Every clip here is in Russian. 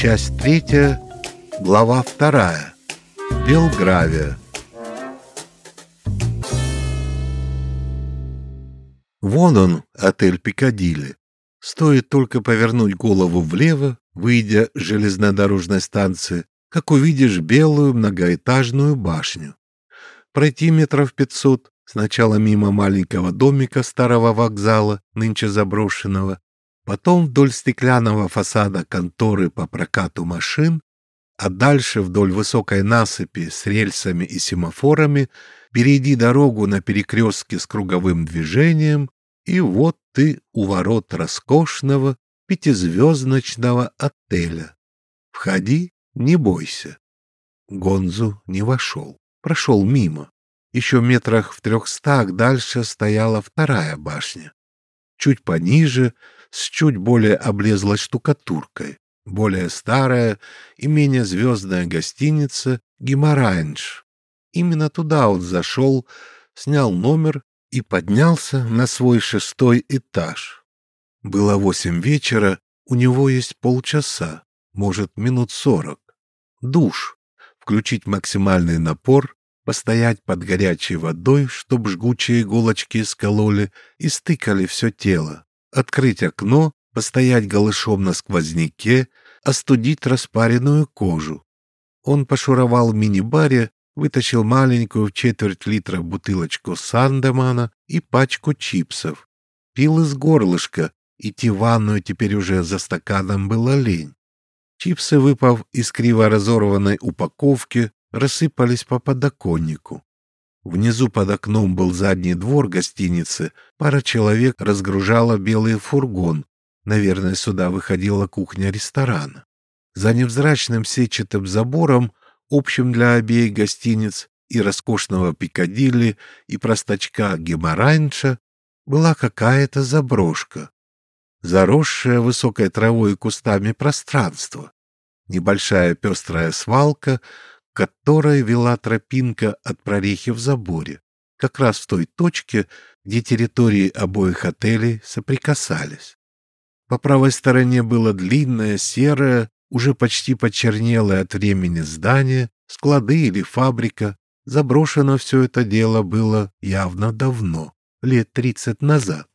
Часть третья, глава вторая. Белгравия. Вон он, отель Пикадилли. Стоит только повернуть голову влево, выйдя с железнодорожной станции, как увидишь белую многоэтажную башню. Пройти метров пятьсот, сначала мимо маленького домика старого вокзала, нынче заброшенного, потом вдоль стеклянного фасада конторы по прокату машин, а дальше вдоль высокой насыпи с рельсами и семафорами перейди дорогу на перекрестке с круговым движением, и вот ты у ворот роскошного пятизвездочного отеля. Входи, не бойся. Гонзу не вошел, прошел мимо. Еще метрах в трехстах дальше стояла вторая башня. Чуть пониже, с чуть более облезлой штукатуркой, более старая и менее звездная гостиница «Гимаранж». Именно туда он зашел, снял номер и поднялся на свой шестой этаж. Было восемь вечера, у него есть полчаса, может, минут сорок. Душ, включить максимальный напор, постоять под горячей водой, чтоб жгучие иголочки скололи и стыкали все тело, открыть окно, постоять голышом на сквозняке, остудить распаренную кожу. Он пошуровал в мини-баре, вытащил маленькую в четверть литра бутылочку Сандемана и пачку чипсов. Пил из горлышка, идти в ванную теперь уже за стаканом было лень. Чипсы, выпав из криво разорванной упаковки, рассыпались по подоконнику. Внизу под окном был задний двор гостиницы, пара человек разгружала белый фургон. Наверное, сюда выходила кухня ресторана. За невзрачным сетчатым забором, общим для обеих гостиниц, и роскошного Пикадилли, и простачка Геморранча, была какая-то заброшка. Заросшее высокой травой и кустами пространство. Небольшая пестрая свалка, которой вела тропинка от прорехи в заборе, как раз в той точке, где территории обоих отелей соприкасались. По правой стороне было длинное, серое, уже почти почернелое от времени здание, склады или фабрика. Заброшено все это дело было явно давно, лет тридцать назад.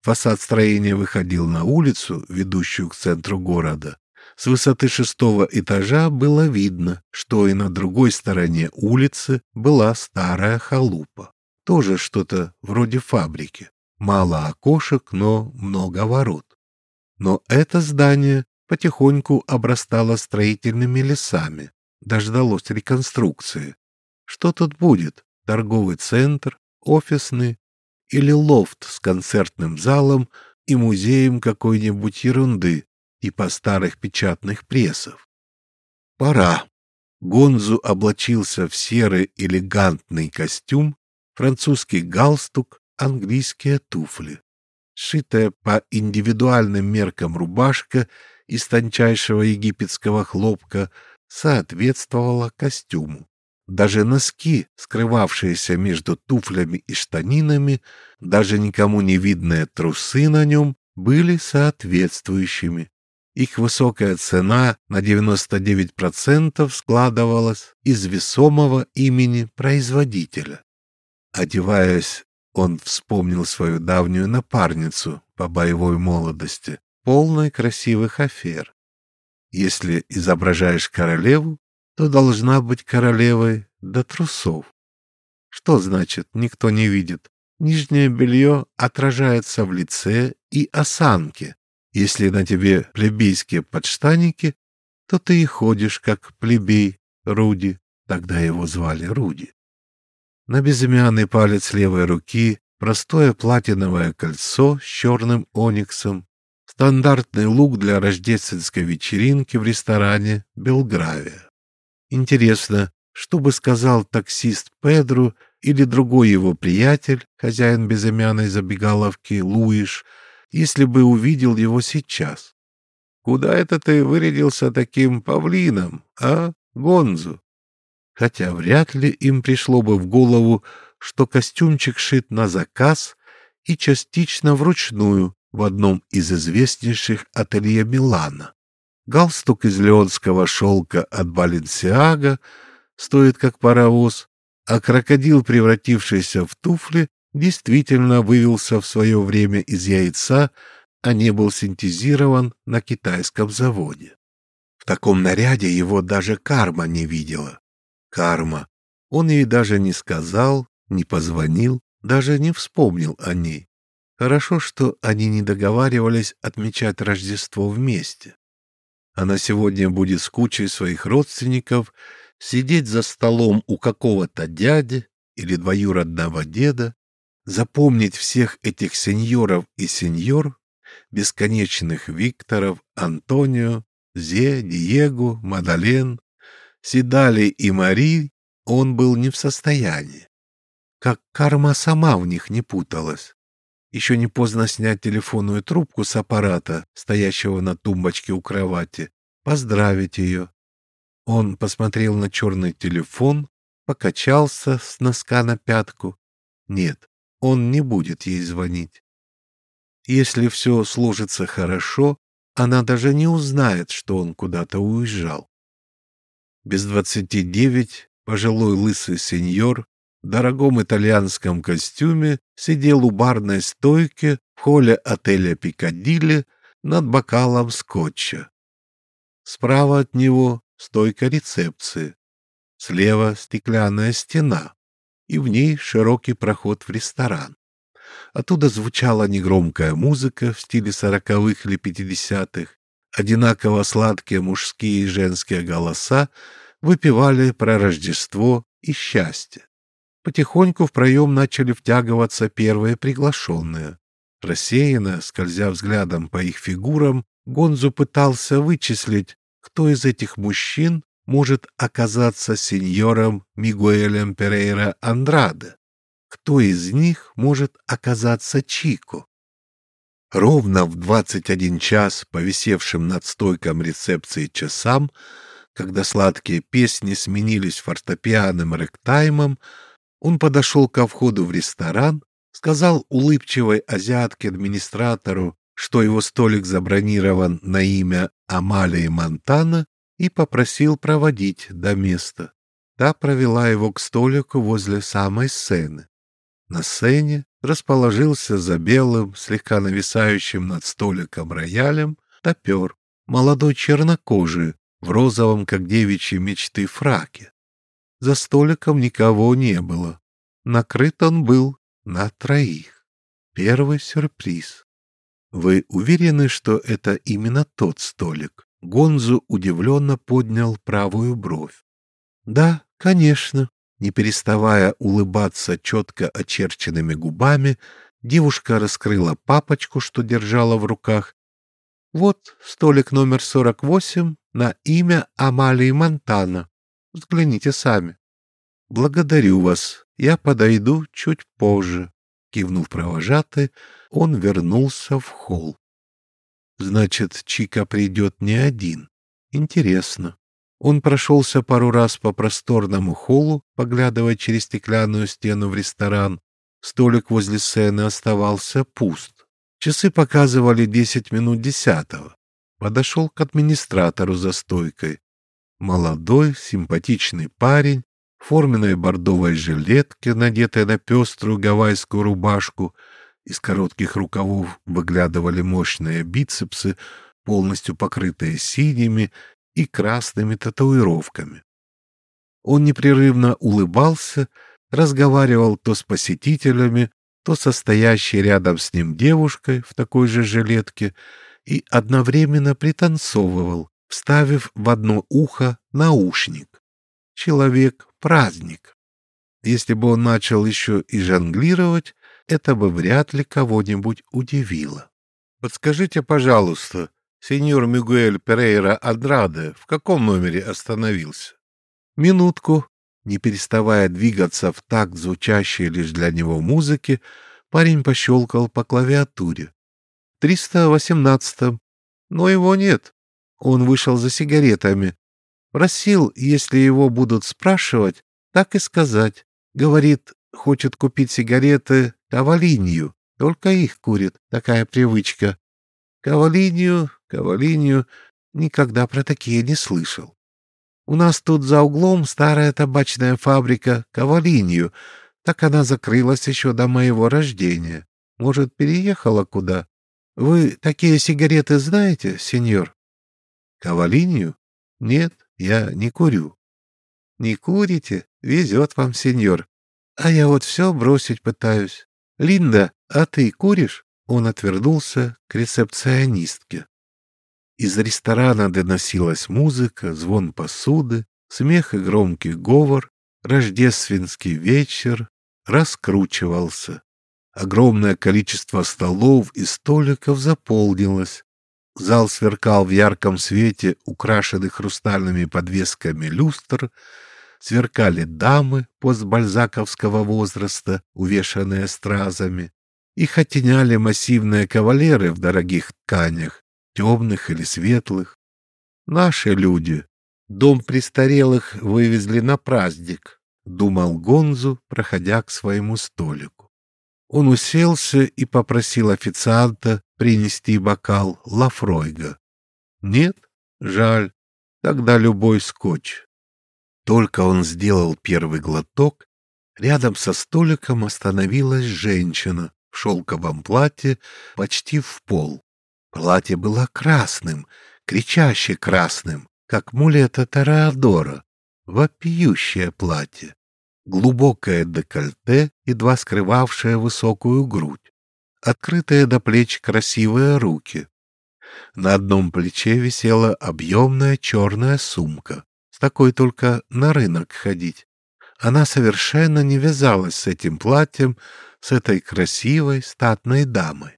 Фасад строения выходил на улицу, ведущую к центру города, с высоты шестого этажа было видно, что и на другой стороне улицы была старая халупа. Тоже что-то вроде фабрики. Мало окошек, но много ворот. Но это здание потихоньку обрастало строительными лесами, дождалось реконструкции. Что тут будет? Торговый центр, офисный или лофт с концертным залом и музеем какой-нибудь ерунды, типа старых печатных прессов. Пора. Гонзу облачился в серый элегантный костюм, французский галстук, английские туфли. Сшитая по индивидуальным меркам рубашка из тончайшего египетского хлопка соответствовала костюму. Даже носки, скрывавшиеся между туфлями и штанинами, даже никому не видные трусы на нем, были соответствующими. Их высокая цена на 99% складывалась из весомого имени производителя. Одеваясь, он вспомнил свою давнюю напарницу по боевой молодости, полной красивых афер. Если изображаешь королеву, то должна быть королевой до трусов. Что значит «никто не видит»? Нижнее белье отражается в лице и осанке, если на тебе плебейские подштаники, то ты и ходишь как плебей Руди, тогда его звали Руди. На безымянный палец левой руки простое платиновое кольцо с черным ониксом, стандартный лук для рождественской вечеринки в ресторане Белгравия. Интересно, что бы сказал таксист Педру или другой его приятель, хозяин безымянной забегаловки Луиш, если бы увидел его сейчас. Куда это ты вырядился таким павлином, а, Гонзу? Хотя вряд ли им пришло бы в голову, что костюмчик шит на заказ и частично вручную в одном из известнейших ателье Милана. галстук из леонского шелка от Баленсиага стоит как паровоз, а крокодил, превратившийся в туфли, действительно вывелся в свое время из яйца, а не был синтезирован на китайском заводе. В таком наряде его даже карма не видела. Карма. Он ей даже не сказал, не позвонил, даже не вспомнил о ней. Хорошо, что они не договаривались отмечать Рождество вместе. Она сегодня будет с кучей своих родственников сидеть за столом у какого-то дяди или двоюродного деда, запомнить всех этих сеньоров и сеньор, бесконечных Викторов, Антонио, Зе, Диего, Мадален, Сидали и Мари он был не в состоянии. Как карма сама в них не путалась. Еще не поздно снять телефонную трубку с аппарата, стоящего на тумбочке у кровати, поздравить ее. Он посмотрел на черный телефон, покачался с носка на пятку. Нет, он не будет ей звонить. Если все сложится хорошо, она даже не узнает, что он куда-то уезжал. Без двадцати девять пожилой лысый сеньор в дорогом итальянском костюме сидел у барной стойки в холле отеля «Пикадилли» над бокалом скотча. Справа от него стойка рецепции, слева стеклянная стена, и в ней широкий проход в ресторан. Оттуда звучала негромкая музыка в стиле сороковых или пятидесятых, одинаково сладкие мужские и женские голоса выпивали про Рождество и счастье. Потихоньку в проем начали втягиваться первые приглашенные. Рассеянно, скользя взглядом по их фигурам, Гонзу пытался вычислить, кто из этих мужчин может оказаться сеньором Мигуэлем Перейра Андраде, кто из них может оказаться Чико. Ровно в 21 час, повисевшим над стойком рецепции часам, когда сладкие песни сменились фортепианным рэктаймом, он подошел ко входу в ресторан, сказал улыбчивой азиатке-администратору, что его столик забронирован на имя Амалии Монтана, и попросил проводить до места. Та провела его к столику возле самой сцены. На сцене расположился за белым, слегка нависающим над столиком роялем, топер, молодой чернокожий, в розовом, как девичьи мечты, фраке. За столиком никого не было. Накрыт он был на троих. Первый сюрприз. Вы уверены, что это именно тот столик? Гонзу удивленно поднял правую бровь. Да, конечно. Не переставая улыбаться четко очерченными губами, девушка раскрыла папочку, что держала в руках. Вот столик номер сорок восемь на имя Амалии Монтана. Взгляните сами. Благодарю вас. Я подойду чуть позже. Кивнув провожатый, он вернулся в холл. Значит, Чика придет не один. Интересно. Он прошелся пару раз по просторному холлу, поглядывая через стеклянную стену в ресторан. Столик возле сцены оставался пуст. Часы показывали десять минут десятого подошел к администратору за стойкой. Молодой, симпатичный парень в форменной бордовой жилетке, надетой на пеструю гавайскую рубашку, из коротких рукавов выглядывали мощные бицепсы, полностью покрытые синими и красными татуировками. Он непрерывно улыбался, разговаривал то с посетителями, то со стоящей рядом с ним девушкой в такой же жилетке, и одновременно пританцовывал, вставив в одно ухо наушник. Человек-праздник. Если бы он начал еще и жонглировать, это бы вряд ли кого-нибудь удивило. Подскажите, пожалуйста, сеньор Мигуэль Перейра Адраде в каком номере остановился? Минутку. Не переставая двигаться в такт звучащей лишь для него музыки, парень пощелкал по клавиатуре. 318-м. Но его нет. Он вышел за сигаретами. Просил, если его будут спрашивать, так и сказать. Говорит, хочет купить сигареты Кавалинью. Только их курит, такая привычка. Кавалинью, Кавалинью. Никогда про такие не слышал. У нас тут за углом старая табачная фабрика «Кавалинью», так она закрылась еще до моего рождения. Может, переехала куда? Вы такие сигареты знаете, сеньор? Кавалинью? Нет, я не курю. Не курите? Везет вам, сеньор. А я вот все бросить пытаюсь. Линда, а ты куришь? Он отвернулся к рецепционистке. Из ресторана доносилась музыка, звон посуды, смех и громкий говор. Рождественский вечер раскручивался. Огромное количество столов и столиков заполнилось. Зал сверкал в ярком свете, украшенный хрустальными подвесками люстр, сверкали дамы постбальзаковского возраста, увешанные стразами. Их оттеняли массивные кавалеры в дорогих тканях, темных или светлых. Наши люди. Дом престарелых вывезли на праздник, думал Гонзу, проходя к своему столику. Он уселся и попросил официанта принести бокал Лафройга. Нет? Жаль. Тогда любой скотч. Только он сделал первый глоток, рядом со столиком остановилась женщина в шелковом платье почти в пол. Платье было красным, кричаще красным, как мулета Тореадора, вопиющее платье, глубокое декольте, едва скрывавшее высокую грудь, открытые до плеч красивые руки. На одном плече висела объемная черная сумка, с такой только на рынок ходить. Она совершенно не вязалась с этим платьем, с этой красивой статной дамой.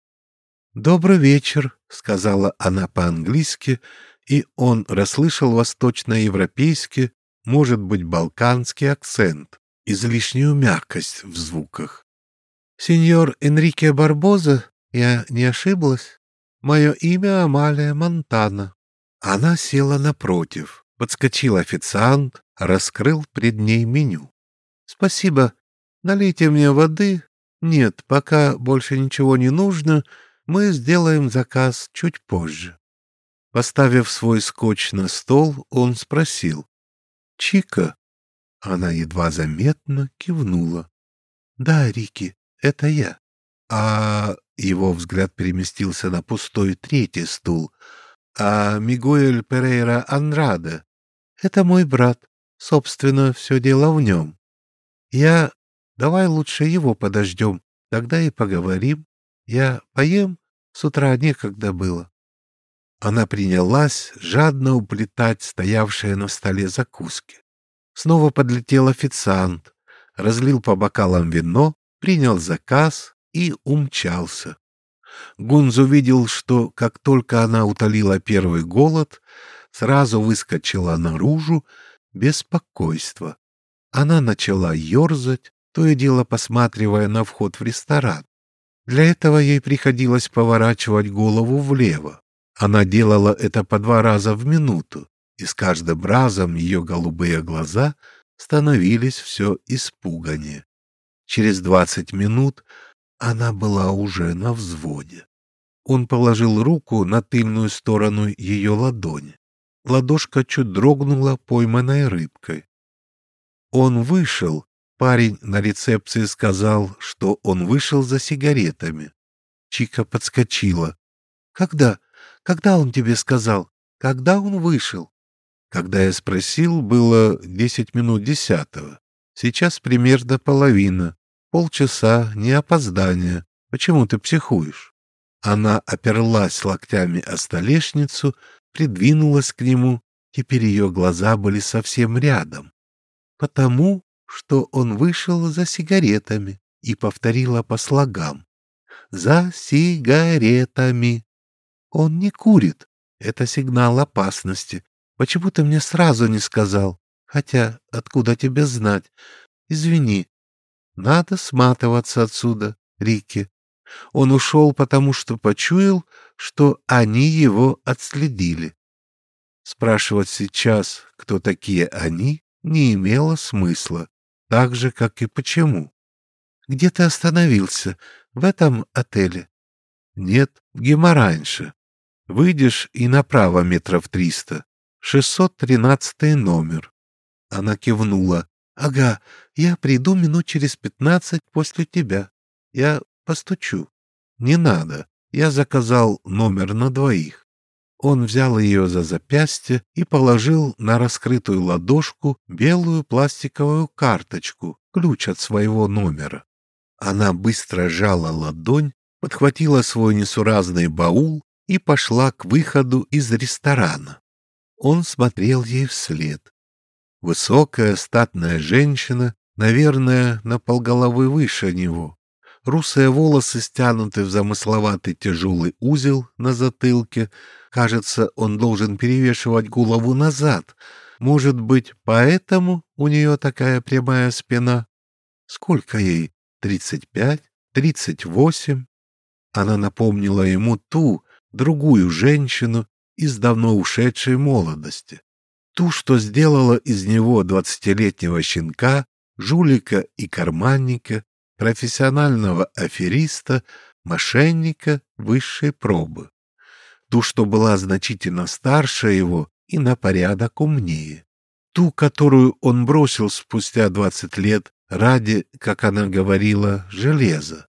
«Добрый вечер», — сказала она по-английски, и он расслышал восточноевропейский, может быть, балканский акцент, излишнюю мягкость в звуках. «Сеньор Энрике Барбоза, я не ошиблась? Мое имя Амалия Монтана». Она села напротив. Подскочил официант, раскрыл пред ней меню. «Спасибо. Налейте мне воды. Нет, пока больше ничего не нужно. Мы сделаем заказ чуть позже». Поставив свой скотч на стол, он спросил. «Чика?» Она едва заметно кивнула. «Да, Рики, это я». А его взгляд переместился на пустой третий стул. «А Мигуэль Перейра Анрада это мой брат. Собственно, все дело в нем. Я... Давай лучше его подождем, тогда и поговорим. Я поем, с утра некогда было. Она принялась жадно уплетать стоявшие на столе закуски. Снова подлетел официант, разлил по бокалам вино, принял заказ и умчался. Гунз увидел, что как только она утолила первый голод, сразу выскочила наружу беспокойство. Она начала ерзать, то и дело посматривая на вход в ресторан. Для этого ей приходилось поворачивать голову влево. Она делала это по два раза в минуту, и с каждым разом ее голубые глаза становились все испуганнее. Через двадцать минут она была уже на взводе. Он положил руку на тыльную сторону ее ладони. Ладошка чуть дрогнула пойманной рыбкой. Он вышел. Парень на рецепции сказал, что он вышел за сигаретами. Чика подскочила. «Когда? Когда он тебе сказал? Когда он вышел?» Когда я спросил, было десять минут десятого. Сейчас примерно половина. Полчаса, не опоздание. Почему ты психуешь? Она оперлась локтями о столешницу придвинулась к нему, теперь ее глаза были совсем рядом. Потому, что он вышел за сигаретами и повторила по слогам. «За сигаретами». Он не курит. Это сигнал опасности. Почему ты мне сразу не сказал? Хотя, откуда тебе знать? Извини. Надо сматываться отсюда, Рики. Он ушел, потому что почуял, что они его отследили. Спрашивать сейчас, кто такие они, не имело смысла, так же, как и почему. «Где ты остановился? В этом отеле?» «Нет, в Гемораньше. Выйдешь и направо метров триста. 613 номер. Она кивнула. Ага, я приду минут через пятнадцать после тебя. Я постучу. Не надо. Я заказал номер на двоих. Он взял ее за запястье и положил на раскрытую ладошку белую пластиковую карточку, ключ от своего номера. Она быстро сжала ладонь, подхватила свой несуразный баул и пошла к выходу из ресторана. Он смотрел ей вслед. Высокая, статная женщина, наверное, на полголовы выше него. Русые волосы стянуты в замысловатый тяжелый узел на затылке. Кажется, он должен перевешивать голову назад. Может быть, поэтому у нее такая прямая спина? Сколько ей? Тридцать пять? Тридцать восемь? Она напомнила ему ту, другую женщину из давно ушедшей молодости ту, что сделала из него двадцатилетнего щенка, жулика и карманника, профессионального афериста, мошенника высшей пробы. Ту, что была значительно старше его и на порядок умнее. Ту, которую он бросил спустя двадцать лет ради, как она говорила, железа.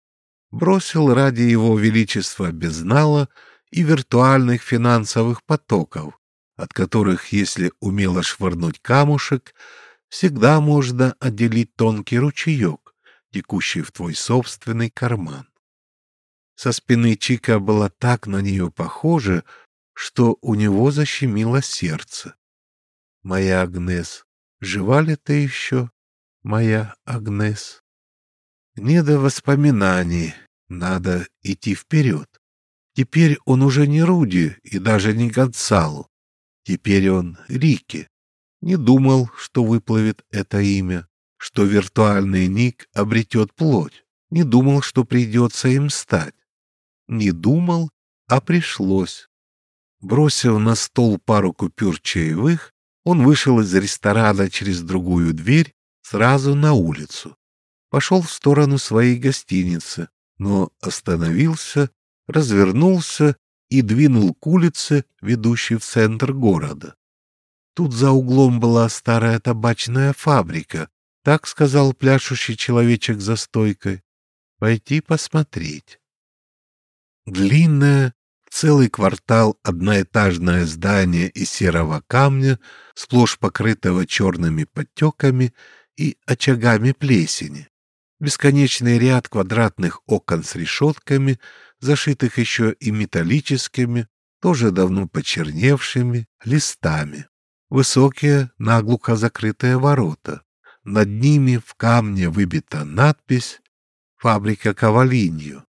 Бросил ради его величества безнала и виртуальных финансовых потоков, от которых, если умело швырнуть камушек, всегда можно отделить тонкий ручеек, текущий в твой собственный карман. Со спины Чика была так на нее похожа, что у него защемило сердце. «Моя Агнес, жива ли ты еще, моя Агнес?» Не до воспоминаний, надо идти вперед. Теперь он уже не Руди и даже не Гонсалу. Теперь он Рики. Не думал, что выплывет это имя, что виртуальный ник обретет плоть. Не думал, что придется им стать. Не думал, а пришлось. Бросив на стол пару купюр чаевых, он вышел из ресторана через другую дверь сразу на улицу. Пошел в сторону своей гостиницы, но остановился, развернулся и двинул к улице, ведущей в центр города. Тут за углом была старая табачная фабрика, так сказал пляшущий человечек за стойкой. Пойти посмотреть. Длинное, целый квартал одноэтажное здание из серого камня, сплошь покрытого черными подтеками и очагами плесени. Бесконечный ряд квадратных окон с решетками, зашитых еще и металлическими, тоже давно почерневшими, листами. Высокие, наглухо закрытые ворота. Над ними в камне выбита надпись «Фабрика Ковалинью».